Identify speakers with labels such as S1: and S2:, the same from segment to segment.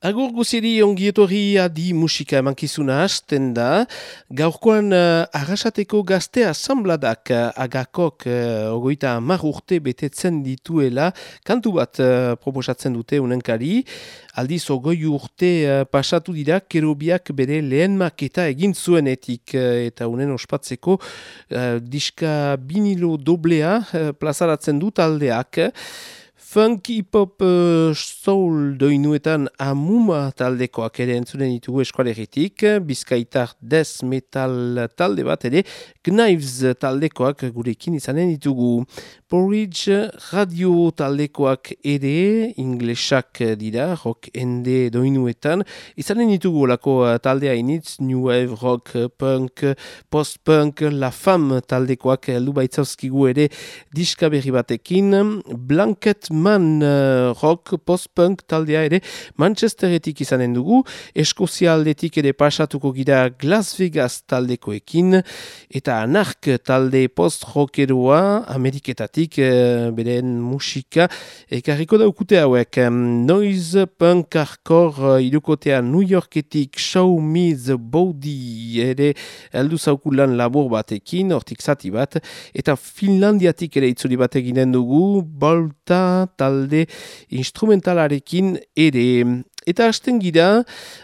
S1: Agur guziri ongietorri adi musika emankizuna hasten da. Gaurkoan uh, arrasateko gazte asambladak uh, agakok uh, ogoita amar urte betetzen dituela kantu bat uh, proposatzen dute unenkari. Aldiz ogoi urte uh, pasatu dira kerobiak bere lehen maketa egin zuenetik uh, eta unen ospatzeko uh, diska binilo doblea uh, plazaratzen dut aldeak. Funk, hip-hop, uh, soul doinuetan amuma taldekoak ere entzunen ditugu eskualeritik, bizkaitar death metal talde bat ere, Knives taldekoak gurekin izanen ditugu. Porridge radio taldekoak ere, inglesak dira, rock ende doinuetan, izanen ditugu lako taldea initz, new wave, rock, punk, post-punk, la fam taldekoak heldu baitzauskigu ere diska berri batekin, Blanket Man uh, rock post-punk taldea ere Manchesteretik izanen dugu, Eskozia aldetik ere pasatuko gira Las Vegas taldekoekin, eta anark talde post-rockeroa Ameriketatik uh, beren musika ekarriko daukute hauek. Noise punk hardcore uh, irukotea New Yorketik Show Me the Body ere heldu zaukulan labur batekin, hortik zati bat, eta Finlandiatik ere itzuli bat eginen dugu, Bolta talde instrumentalarekin ere. Eta hasten gira,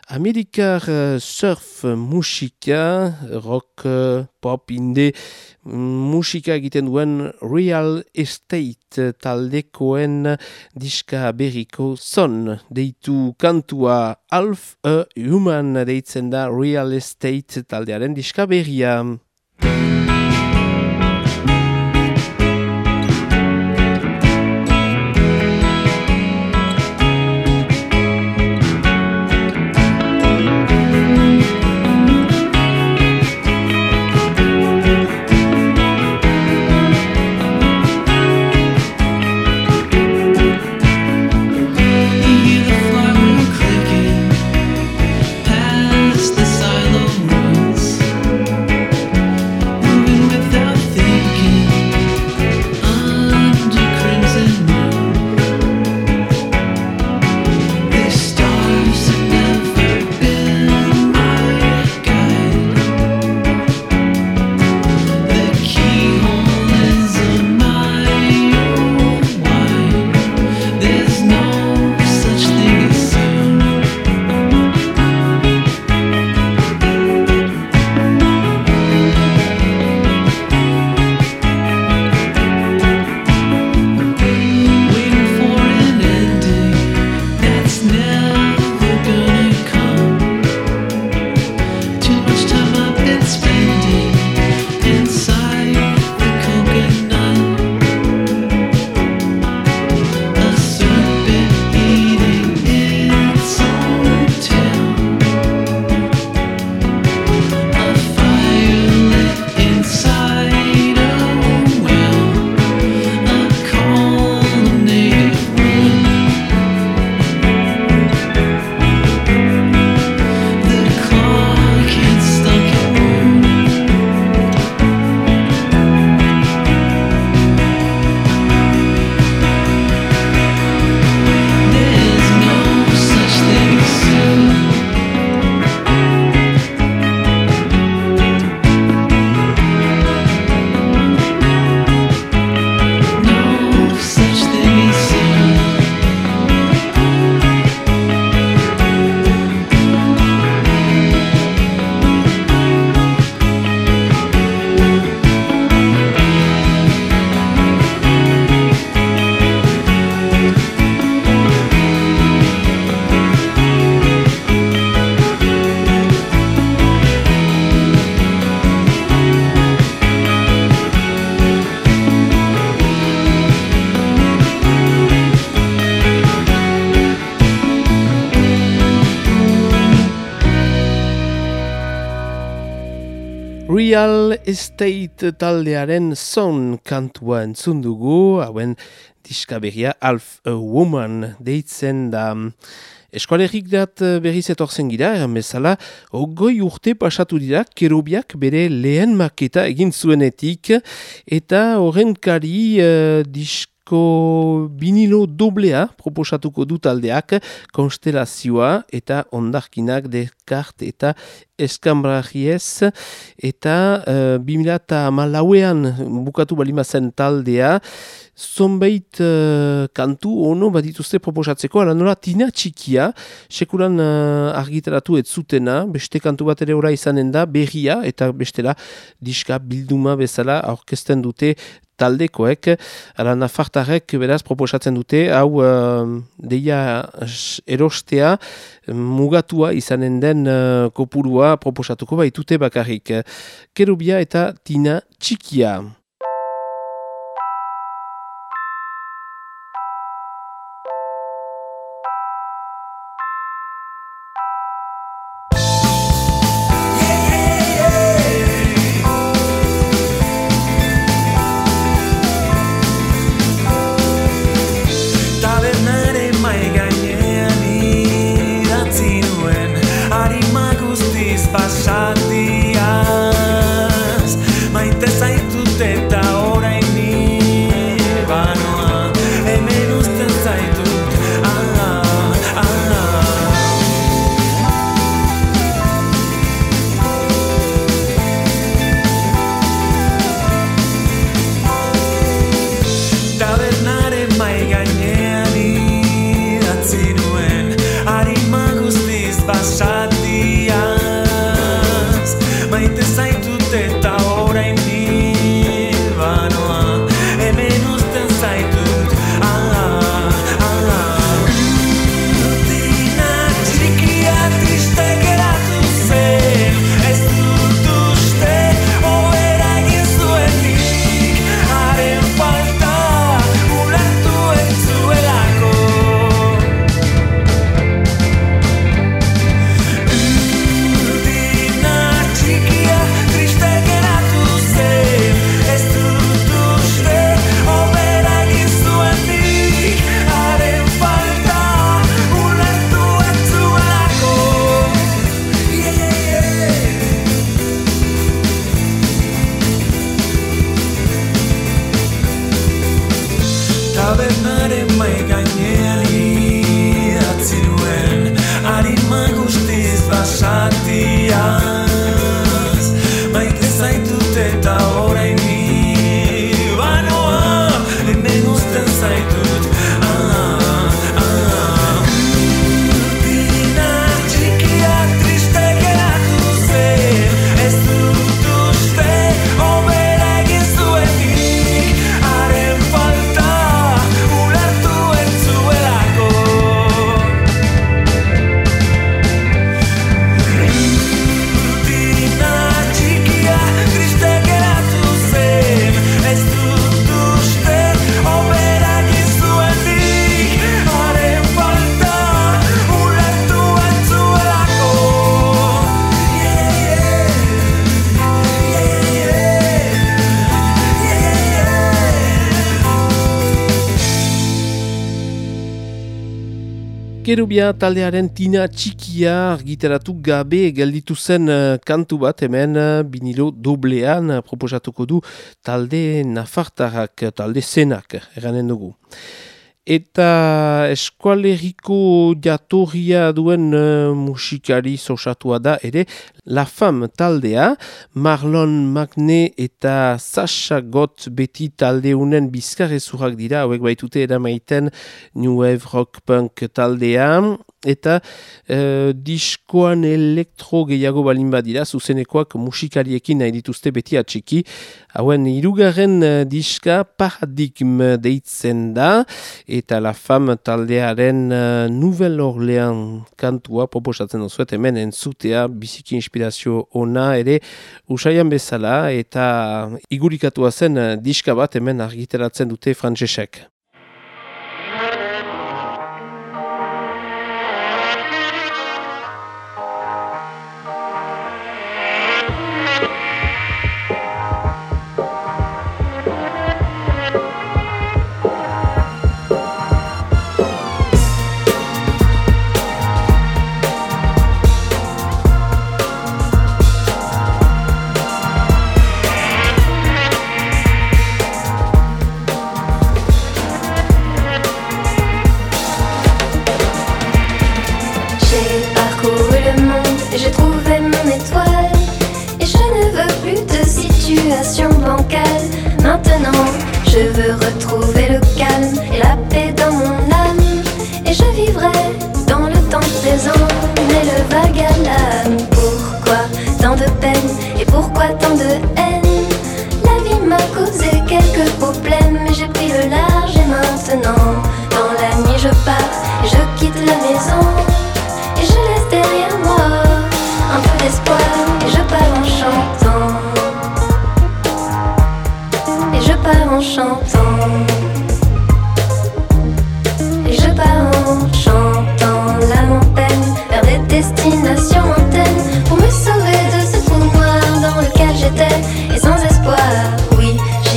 S1: Amerikar uh, surf musika, rock, uh, pop, inde, musika egiten duen real estate taldekoen diska berriko son. Deitu kantua Alf a Human deitzen da real estate taldearen diska berria. Estate taldearen son kantua entzun dugu, hauen diska berria Alf a Woman deitzen da. Eskualerik dat berriz etorzen gira, eran bezala, ogoi urte pasatu dira, kerubiak bere lehen maketa egin zuenetik, eta horren kari uh, diska Ko binilo doblea proposatuko du taldeak konstelazioa eta ondarkinak dekart eta eskambrajiez eta uh, bimila eta malauean bukatu balimazen taldea. Zonbeit uh, kantu ono badituzte proposatzeko, ala nola tina txikia, sekulan uh, argitaratu ez zutena, beste kantu bat ere ora izanen da, berria, eta bestela diska bilduma bezala aurkezten dute taldekoek, ala nafartarek beraz proposatzen dute, hau uh, deia erostea mugatua izanen den uh, kopurua proposatuko baitute bakarrik. Kerubia eta tina txikia. Kerubia taldearen tina txikia argiteratu gabe gelditu zen uh, kantu bat hemen uh, binilo doblean uh, proposatuko du talde nafartarak, talde zenak, eranen dugu. Eta eskualeriko jatorria duen uh, musikari zosatua da ere La Fam taldea, Marlon Magne eta Sasha Gott beti taldeunen bizkarrezurak dira, hauek baitute edamaiten New Wave Rock Punk taldea, eta uh, diskoan elektro gehiago balin badira, zuzenekoak musikariekin nahi dituzte beti atxiki, hauen irugarren uh, diska paradigm deitzen da, eta la fam taldearen uh, Nouvel Orlean kantua proposatzen duzuet hemen entzutea biziki inspirazio ona ere usaian bezala eta igurikatua zen uh, diska bat hemen argiteratzen dute frantzesek.
S2: Pourquoi tant de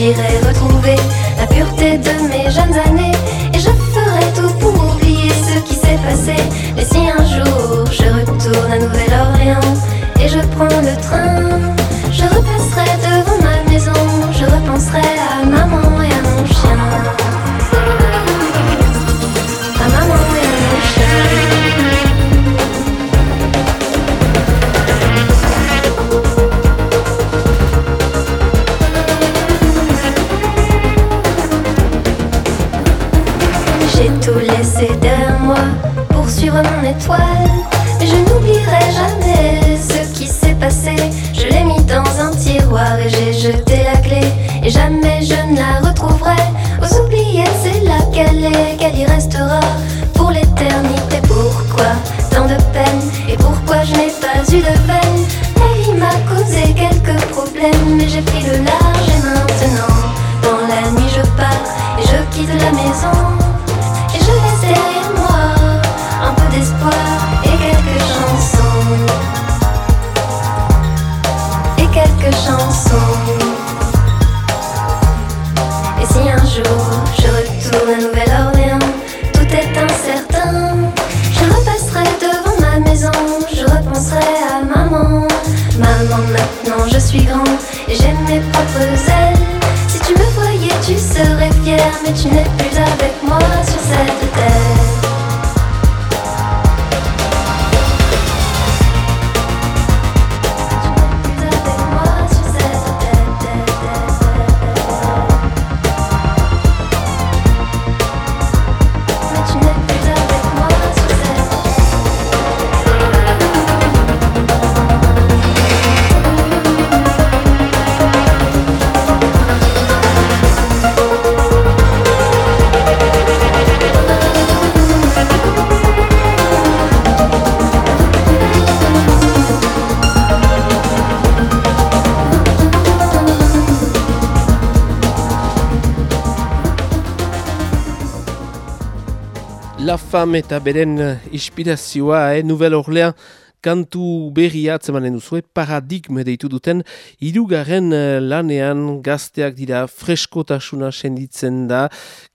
S2: J'irai retrouver la pureté de mes jeunes années et je ferai tout pour oublier ce qui s'est passé. Et si un jour je retourne à Nouvelle-Orléans et je prends le train
S1: fam eta beren eh, inspirazioa, eh? Nouvel Orlean, kantu berria atzemanen duzue eh, paradigme deitu duten hirugarren eh, lanean gazteak dira freskotasuna senditzen da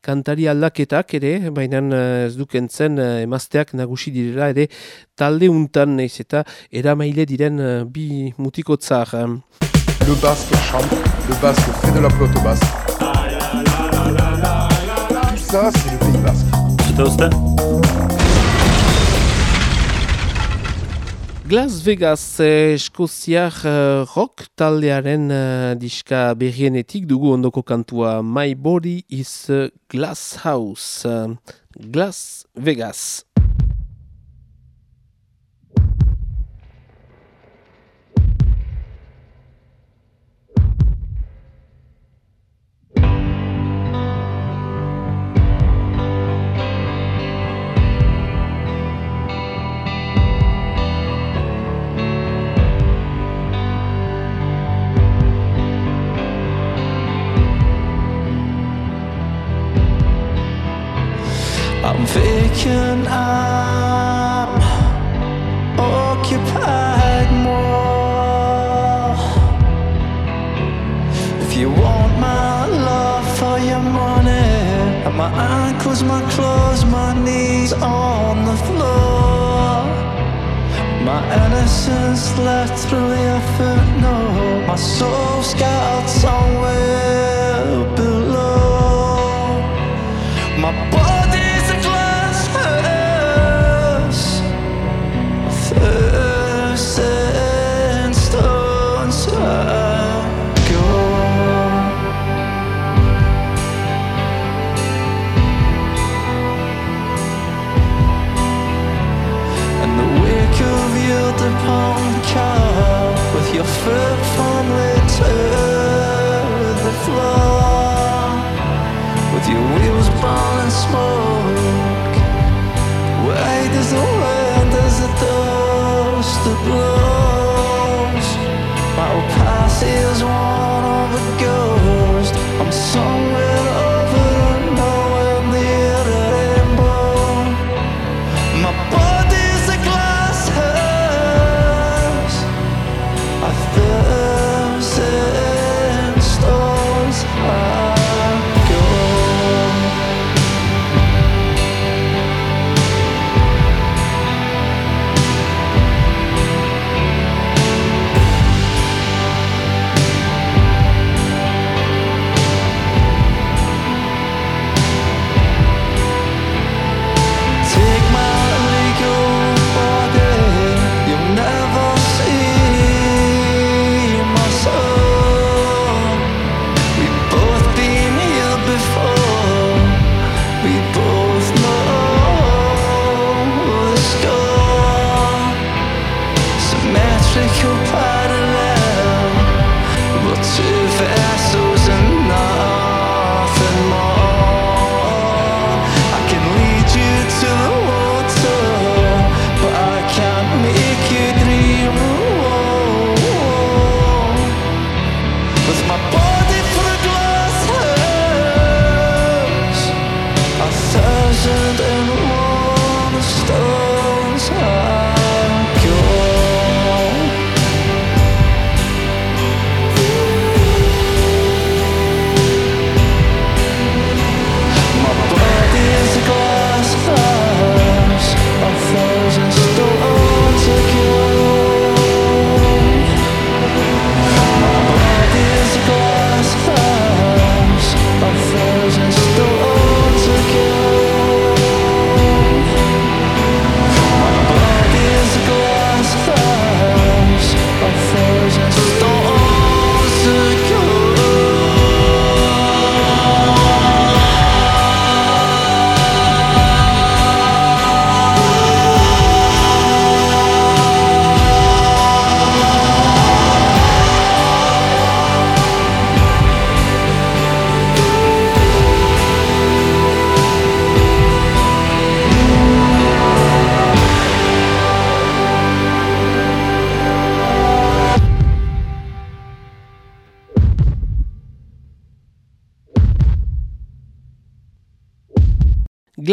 S1: kantari aldaketak ere baina ez dukentzen emazteak nagusi direla ere talde untan naiz eta eramaile diren bi mutikotzar
S3: Le basque chambre, le basque fait de la flotte basque. Tout ça, c'est le pays basque
S4: toste.
S1: Glass Vegas eh, eskoziar eh, rock taldearen eh, diska berrienetik dugu ondoko kantua My Body is eh, Glass House. Eh, Glass Vegas.
S5: vacant I'm occupied more? If you want my love for your money my ankles, my clothes, my knees on the floor. My innocence literally through the effort, no My soul scattered somewhere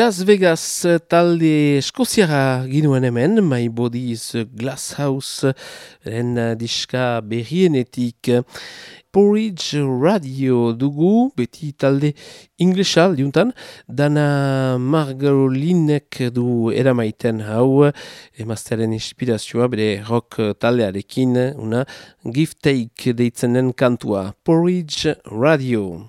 S5: Glass
S6: Vegas talde eskoziara ginuen hemen, My Body's Glass House, ren diska berrienetik. Porridge Radio dugu, beti talde inglesa, diuntan, dana Margarolinek du eramaiten hau, emazteren inspirazioa, bere rock taldearekin, una gift take deitzenen kantua. Porridge Radio.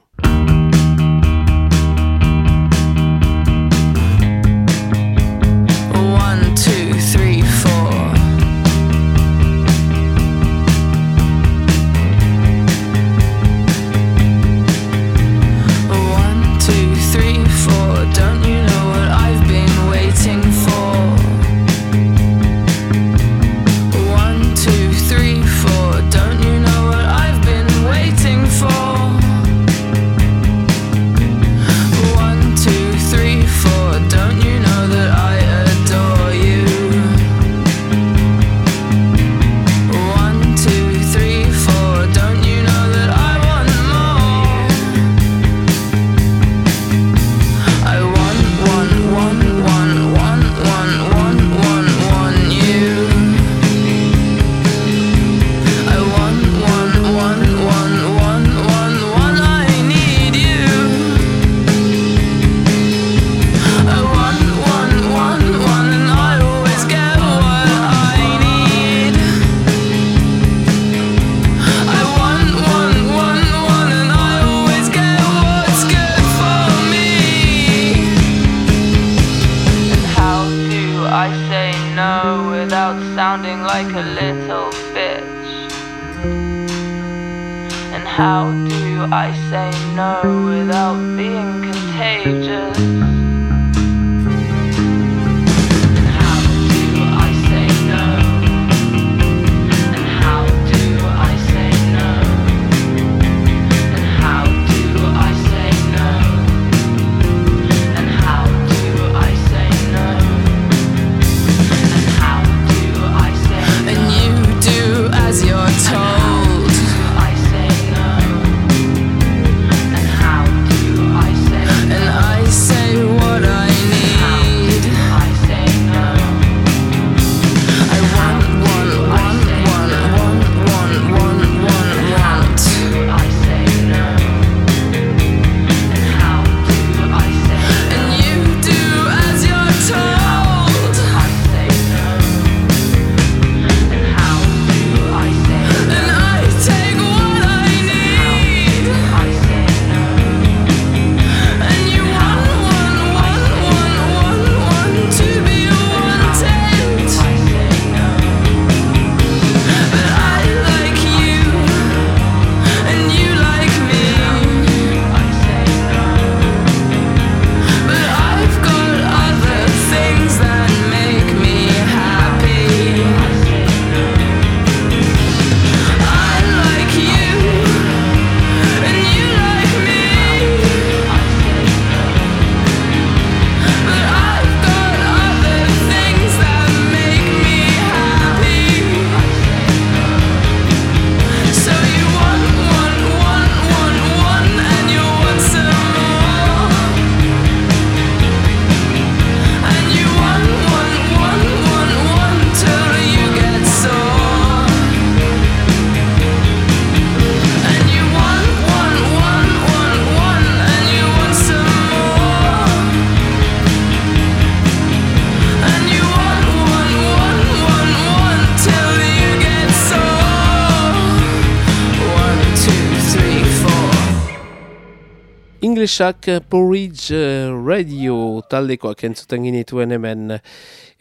S1: Inglesak eh, Porridge eh, Radio taldekoak entzuten ginituen hemen.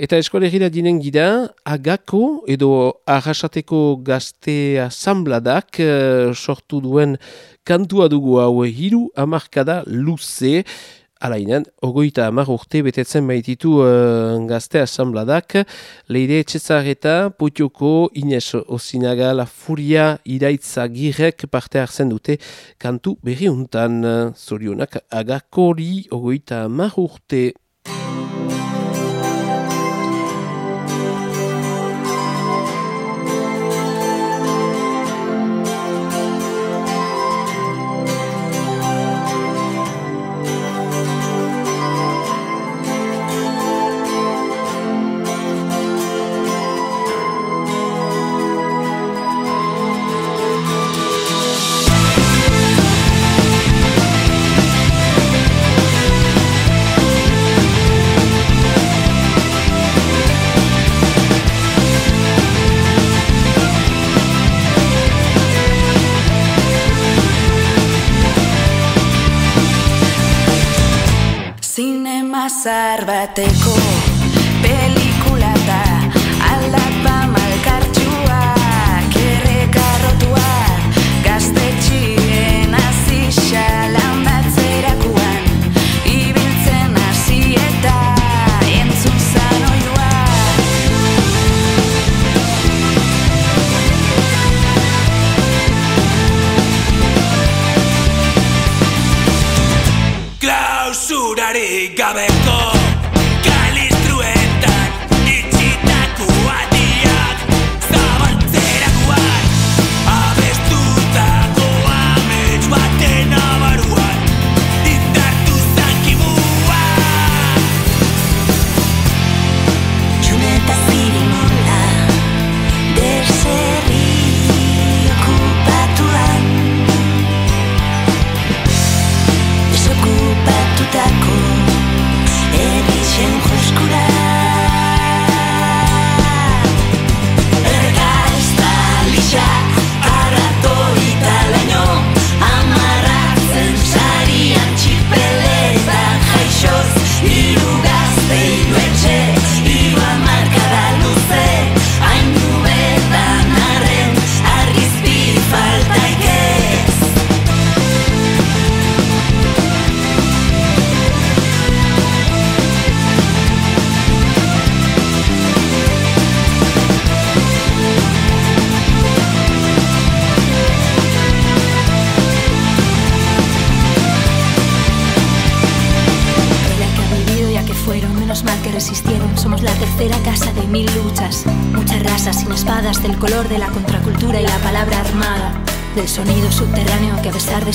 S1: Eta eskolegira dinen gida, agako edo arrasateko gazte asambladak eh, sortu duen kantua dugu hau hiru amarkada luze, Alainen, ogoita amar urte betetzen baititu uh, gazte asambladak, leire etxezareta, potioko, Ines Osinaga, La Furia, Iraitza Girek parte hartzen dute kantu berri untan, zorionak agakori ogoita amar urte.
S7: that they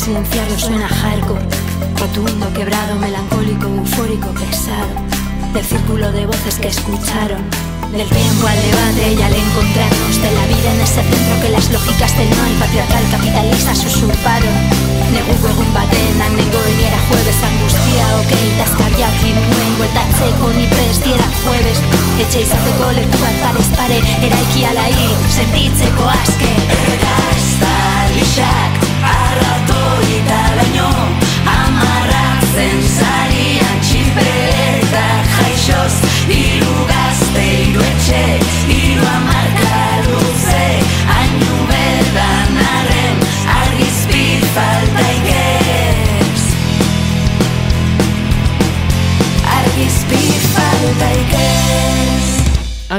S7: silenciarlo suena hardcore, rotundo, quebrado, melancólico, eufórico, pesado. Del círculo de voces que escucharon, del tiempo al debate y al encontrarnos de la vida en ese centro que las lógicas del mal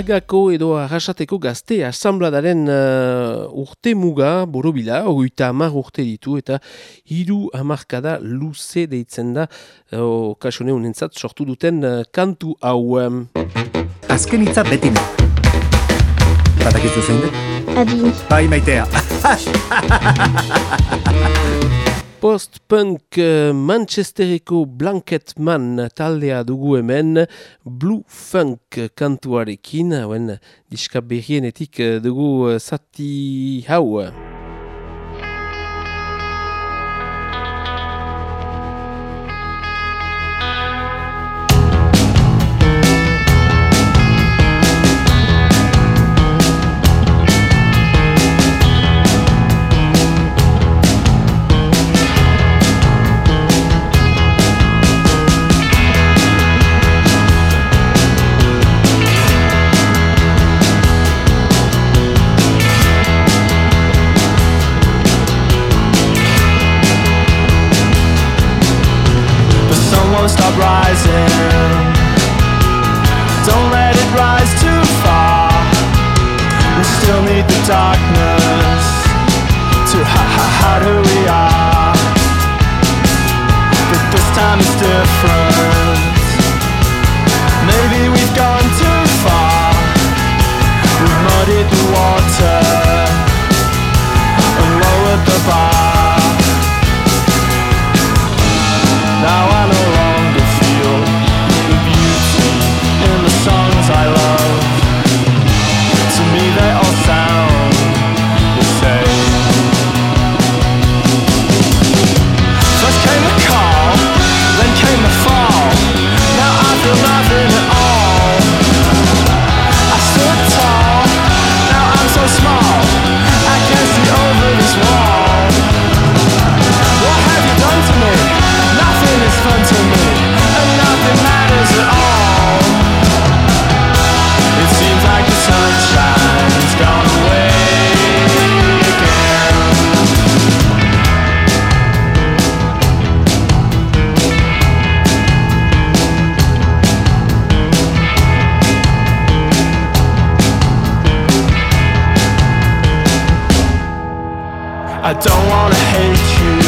S1: Agako edo arrasateko gazte asambladaren uh, urte muga borobila, ogoita amar urte ditu eta hiru amarkada luze deitzen da uh, kasone honentzat sortu duten uh, kantu hau. Um,
S8: Azken hitza beti ne. Badakizu zein?
S9: Adi,
S8: Bai maitea.
S1: Post-punk uh, Manchestereko Blanket Man taldea dugu hemen Blue Funk kantuarekin, hauen diska berrienetik uh, dugu uh, zati hau.
S10: I don't wanna hate you.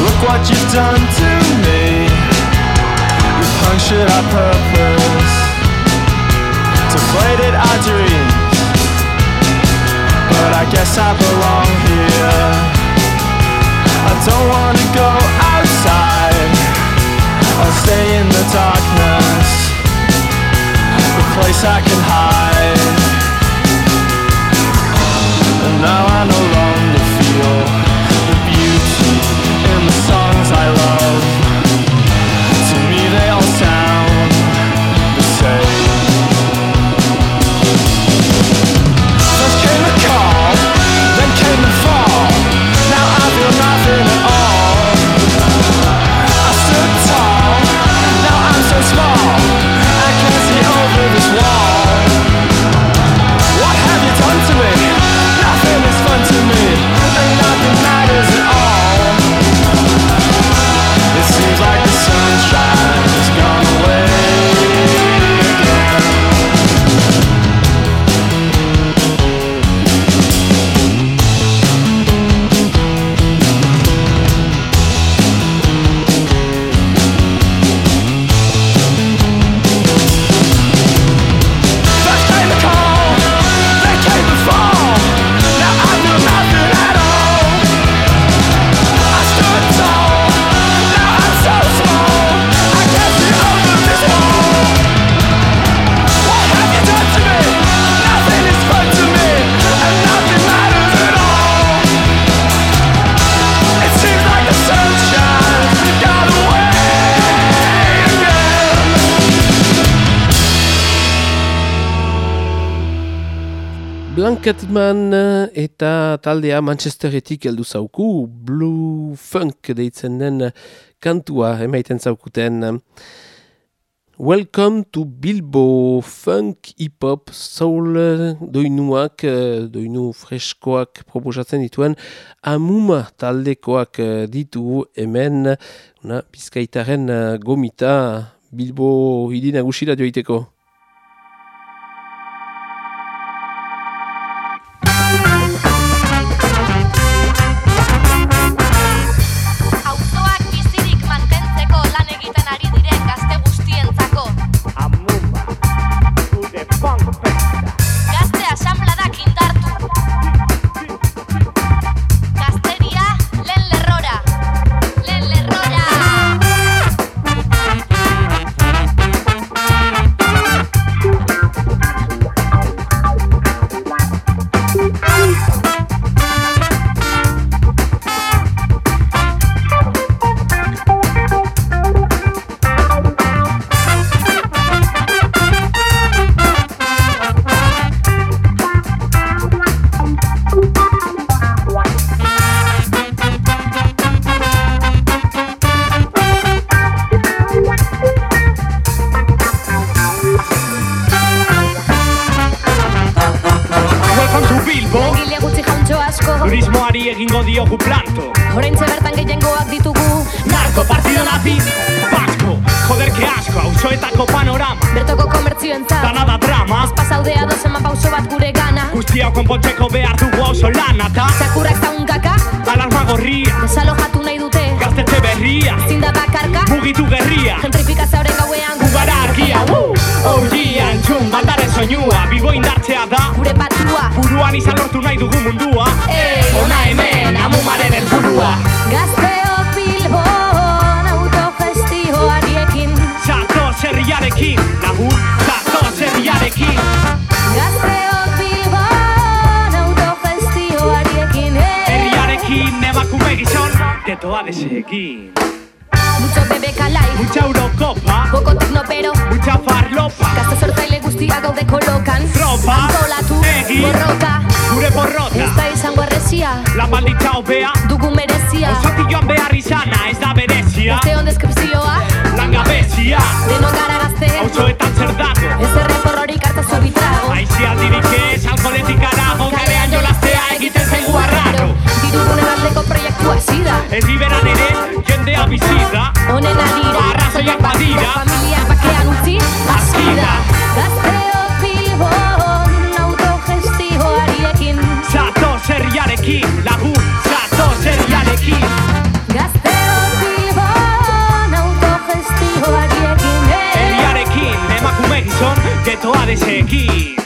S10: Look what you've done to me. You punctured our purpose, deflated our dreams. But I guess I belong here. I don't wanna go outside. I'll stay in the darkness, the place I can hide.
S1: Rocketman eh, eta taldea Manchesteretik heldu zauku Blue Funk deitzen den eh, kantua emaiten zaukuten. Welcome to Bilbo Funk Hip Hop Soul eh, doinuak, doinu freskoak proposatzen dituen amuma taldekoak ditu hemen una bizkaitaren gomita Bilbo hiri nagusira joiteko.
S11: Detoa desekin
S12: Mucho bebe kalai
S11: Mucha Eurocopa,
S12: Boko teknopero
S11: mucha farlopa.
S12: Gazte sortzaile guztia gaude kolokan.
S11: Tropa,
S12: Antolatu,
S11: egin.
S12: borroka.
S11: Gure porrota,
S12: Ez da izango errezia
S11: la malditza hobea
S12: Dugu merezia.
S11: Osatilloan behar izana, ez da berezia.
S12: Gazteon deskripzioa.
S11: Langabezia,
S12: Denon gara gazte.
S11: Auzoetan zer dago?
S12: Ez erreporrorik hartza bitrago
S11: Aizi aldirik ez, alkoholetik
S12: Dirugunen aldeko proiektua zida
S11: Ez liberan ere, jendea bizida
S12: Honen adira
S11: Arrazoiak badira.
S12: Familiak bakean utzi
S11: Askida.
S12: Gazteok Bilbon autogestioariekin
S11: Zato zerriarekin, lagun, zato zerriarekin
S12: Gazteok Bilbon autogestioariekin eh.
S11: Herriarekin, emakume gizon, detoa desekin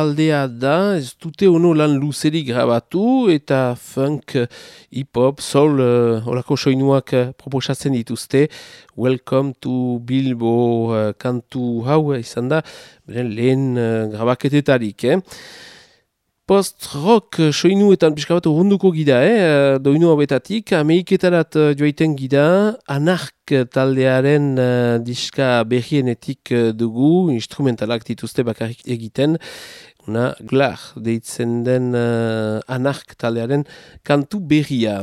S1: taldea da, ez dute ono lan luzerik grabatu eta funk, hip-hop, soul, uh, olako soinuak uh, proposatzen dituzte. Welcome to Bilbo uh, kantu hau izan da, beren lehen uh, grabaketetarik, eh? Post-rock eh, soinuetan pixka bat urrunduko gida, eh? doinu hobetatik, ameiketarat eh, joaiten gida, anark taldearen uh, diska berrienetik eh, dugu, instrumentalak dituzte bakarrik egiten, una glar deitzen den uh, anark taldearen kantu berria.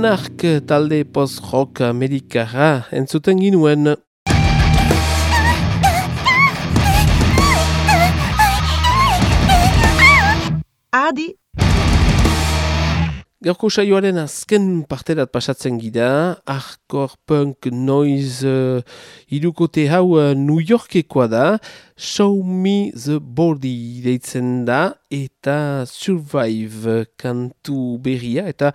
S1: Anark talde post-rock amerikara entzuten ginuen.
S13: Adi.
S1: Gaurko saioaren azken parterat pasatzen gira, hardcore punk noise uh, irukote hau uh, New Yorkekoa da, Show Me the Body deitzen da, eta Survive kantu berria, eta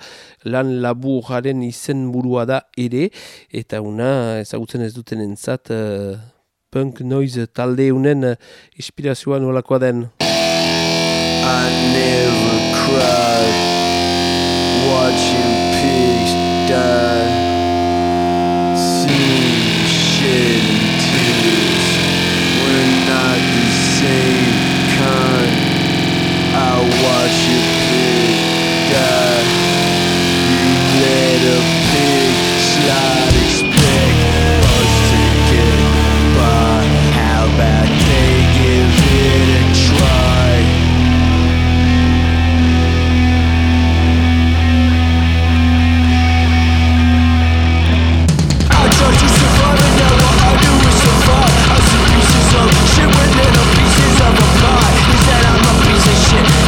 S1: lan laburaren izen burua da ere, eta una ezagutzen ez duten entzat, uh, punk noise talde unen uh, inspirazioa nolakoa den.
S6: I never cried watching pigs die. Seeing shedding tears. We're not the same kind. I watch a pig die. You let a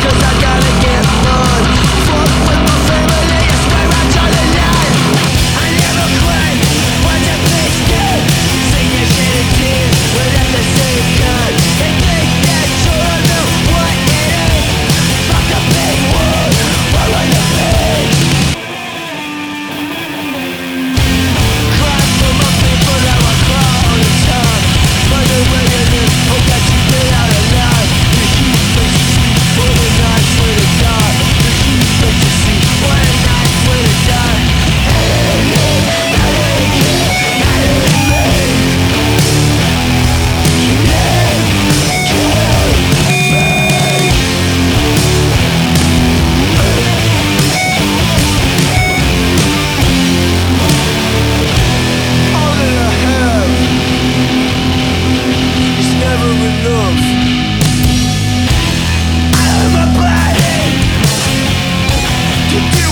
S6: cause I gotta to do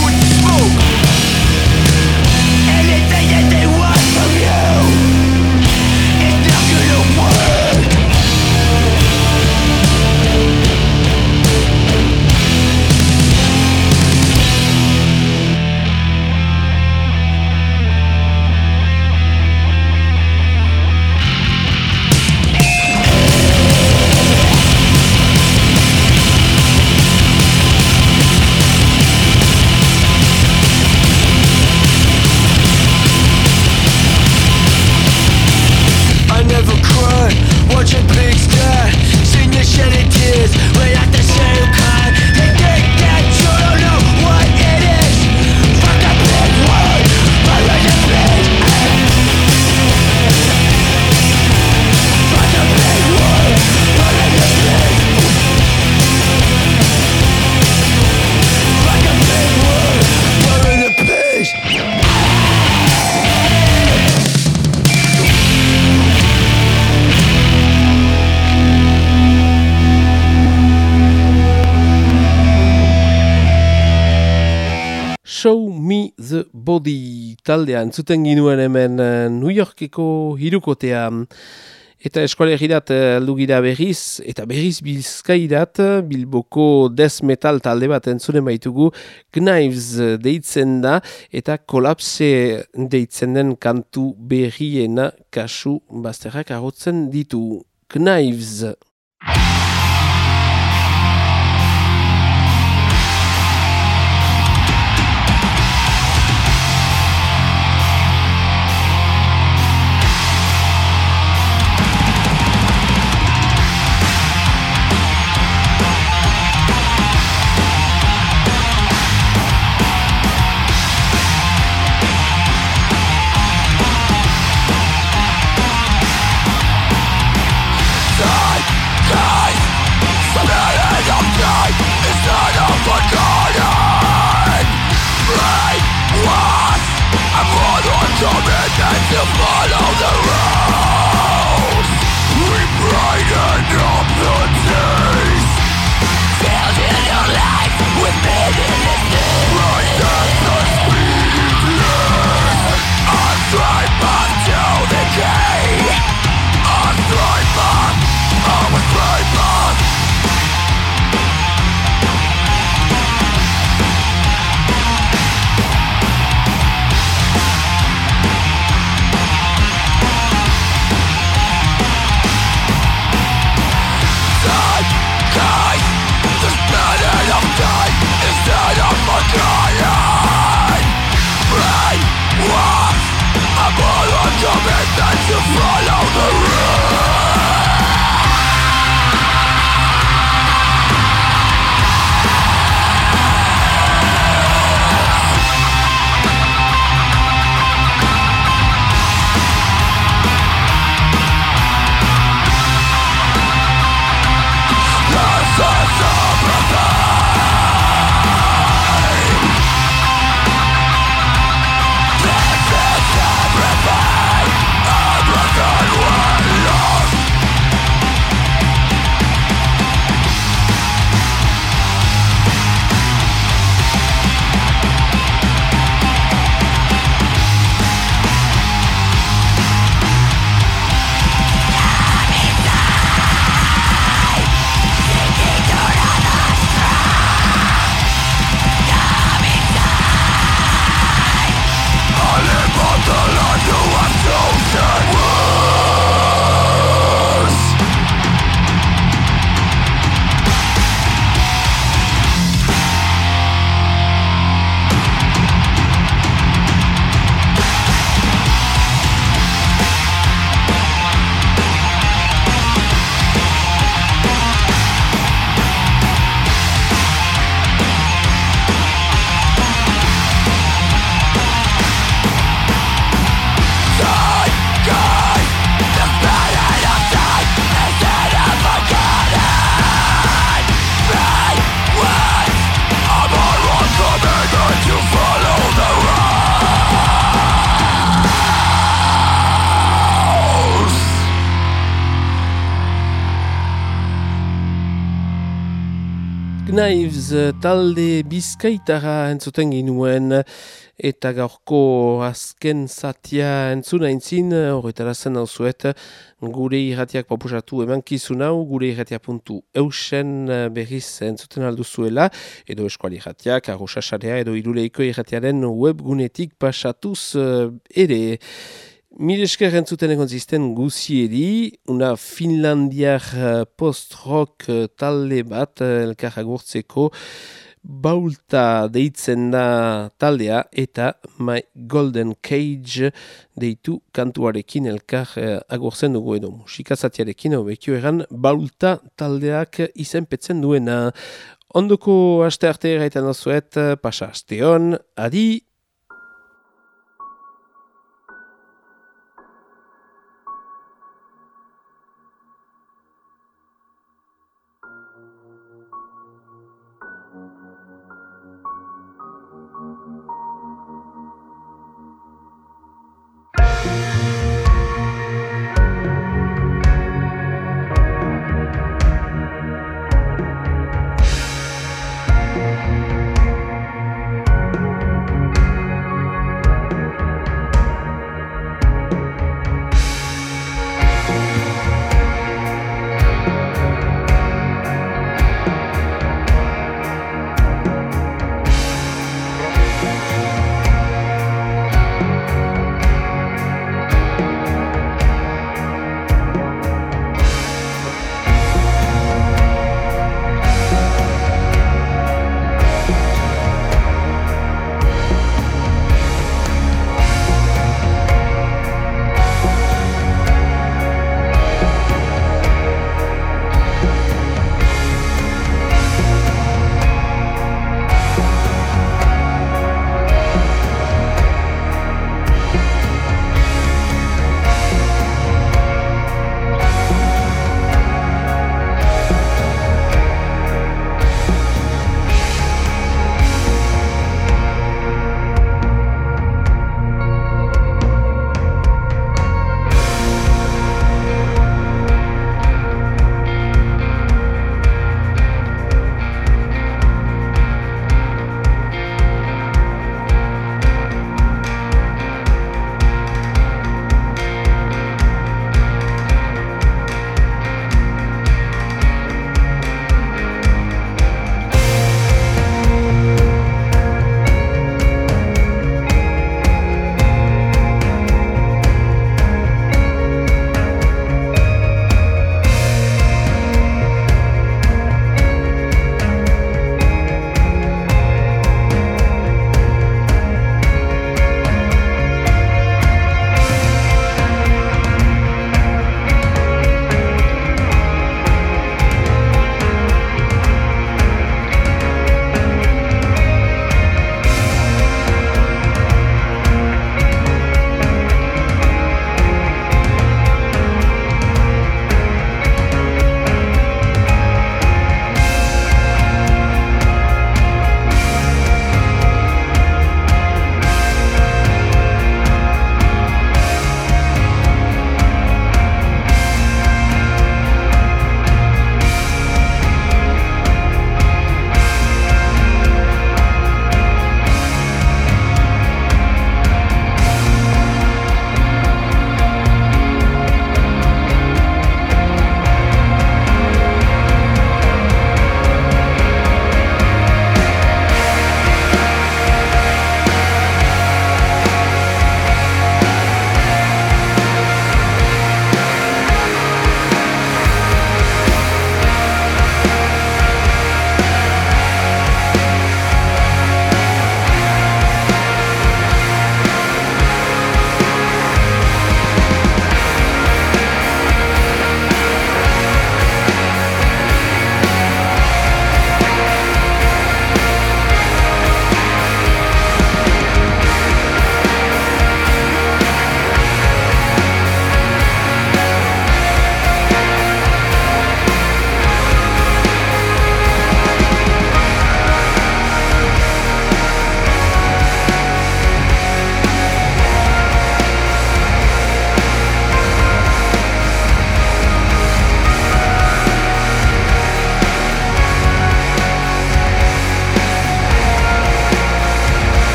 S1: taldea entzuten ginuen hemen eh, New Yorkeko hirukotea. Eta eskolegirat aldu gira berriz, eta berriz bizkairat, Bilboko Death Metal talde bat entzunen baitugu, Knives deitzen da, eta kolapse deitzen den kantu berriena kasu bazterrak agotzen ditu. Knives. Talde bizkaitara entzuten ginuen eta gaurko azken zatia entzuna intzin, horretara zen hau zuet, gure irratiak popusatu eman hau, gure irratia puntu eusen eh, berriz entzuten alduzuela, edo eskuali irratiak, arrosasarea edo iruleiko irratiaren webgunetik pasatuz ere. Mire esker entzuten egon zisten guzieri, una finlandiar eh, post-rock eh, talde bat eh, elkar agurtzeko, baulta deitzen da taldea eta My Golden Cage deitu kantuarekin elkar agurtzen dugu edo musikazatiarekin, obekio egan baulta taldeak izenpetzen duena. Ondoko aste arte erraitan dozuet, pasa aste hon,
S8: adi!